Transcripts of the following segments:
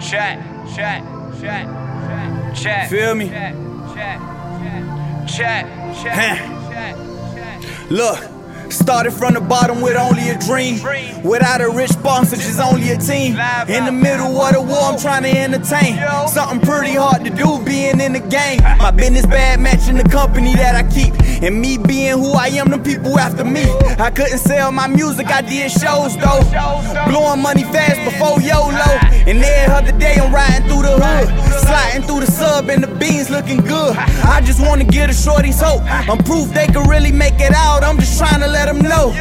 Check, check, check, check, check. Feel me? Check, check, check, check, check, Huh. check, check. Look, started from the bottom with only a dream. Without a rich sponsor, just only a team. In the middle of the war, I'm trying to entertain. Something pretty hard to do being in the game. My business bad matching the company that I keep. And me being who I am, the people after me. I couldn't sell my music, I did shows though. Blowing money fast before YOLO. The and the beans looking good. I just wanna give the shorties hope. I'm proof they can really make it out. I'm just trying to let them know.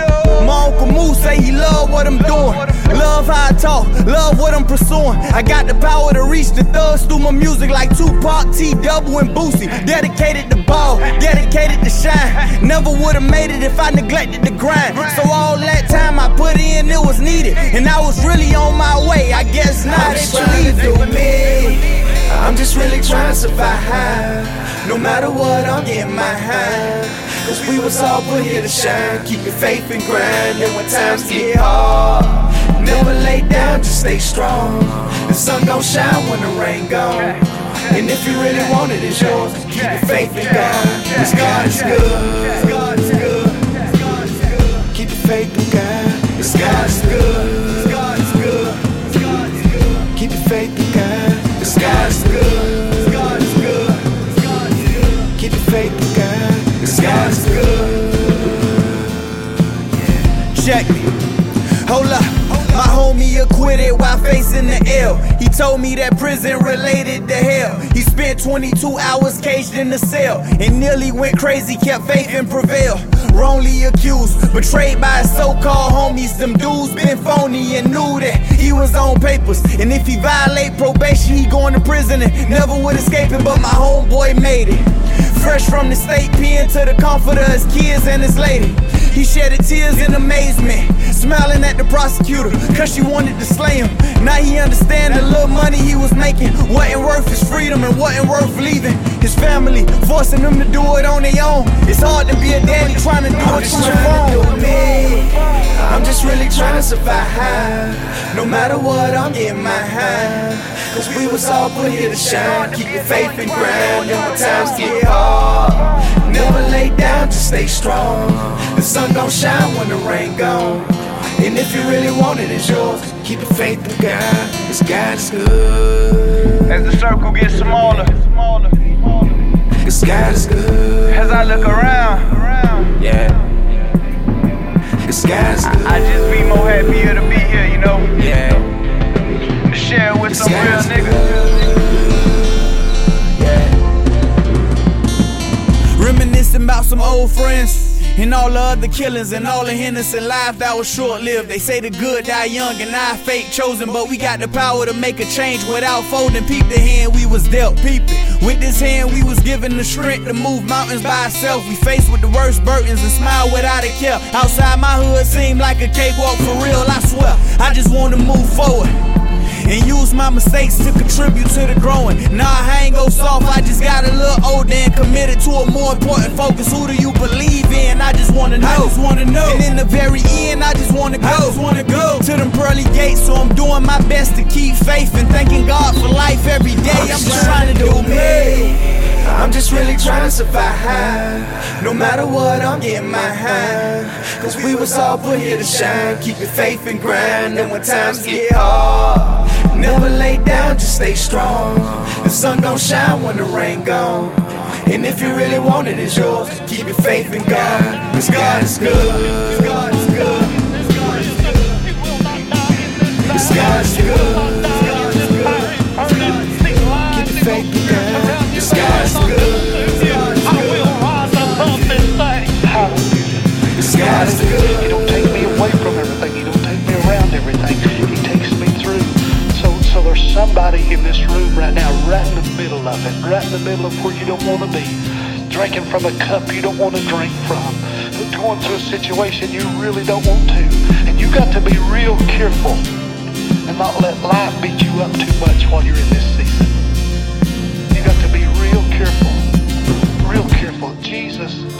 My Uncle Moose say he love what I'm doing. Love how I talk, love what I'm pursuing. I got the power to reach the thugs through my music like Tupac, T Double, and Boosie. Dedicated to ball, dedicated to shine. Never would've made it if I neglected the grind. So all that time I put in, it was needed. And I was really on my way. I guess trying to it. do me. I'm just really trying to survive. No matter what, I'm getting my hand. Cause we was all put here to shine. Keep your faith and grind. And when times get hard, never lay down, just stay strong. The sun gon' shine when the rain gone. And if you really want it, it's yours. Keep your faith and God. Cause God is good. God is good. Keep your faith and God. Cause God is good. God. Cause God is good. God is good. Keep your faith in God. Is good. Check me. Hold up. My homie acquitted while facing the L. He told me that prison related to hell. He spent 22 hours caged in the cell and nearly went crazy, kept faith and prevail. Wrongly accused, betrayed by his so-called homies. Them dudes been phony and knew that he was on papers. And if he violate probation, he going to prison and never would escape it. But my homeboy made it. Fresh from the state pen to the comfort of his kids and his lady. He shedded tears in amazement, smiling at the prosecutor, cause she wanted to slay him. Now he understand the little money he was making wasn't worth his freedom and wasn't worth leaving his family, forcing them to do it on their own. It's hard to be a daddy trying to do I'm it just through the trying to phone. do me. I'm just really trying to survive. No matter what, I'm getting my hand. Cause we was all put here to shine. Keep your faith and grind. And when times get hard, never lay down, just stay strong. The sun gon' shine when the rain gone. And if you really want it, it's yours. Keep your faith in God. Cause God is good. As the circle gets smaller, Cause God is good. as I look around, Yeah. Cause God is good. I just be more happier to be here, you know, Yeah. to share with some real Sky's niggas. Old friends. And all the other killings and all the innocent life that was short lived. They say the good die young and I fate chosen. But we got the power to make a change without folding. Peep the hand we was dealt. Peep it. With this hand we was given the strength to move mountains by ourselves. We faced with the worst burdens and smile without a care. Outside my hood seemed like a cakewalk for real. I swear, I just want to move forward and use my mistakes to contribute to the growing. Nah, I ain't go soft, I just got a little older and committed to a more important focus. Who do you believe in? I just wanna know. I just wanna know. And in the very end, I just wanna go. I just wanna go to them pearly gates. So I'm doing my best to keep faith and thanking God for life every day. I'm just trying to do me. I'm just really trying to survive. No matter what, I'm getting my hand. Cause we was all put here to shine. Keep your faith and grind. And when times get hard, never lay down, just stay strong. The sun gon' shine when the rain gone. And if you really want it, it's yours. Keep your faith in God. Cause God is good. God is good. Right now, right in the middle of it, right in the middle of where you don't want to be, drinking from a cup you don't want to drink from, going through a situation you really don't want to, and you got to be real careful and not let life beat you up too much while you're in this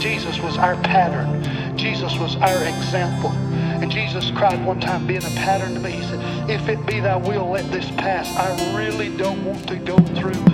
Jesus, was our pattern. Jesus was our example. And Jesus cried one time, being a pattern to me. He said, If it be thy will, let this pass. I really don't want to go through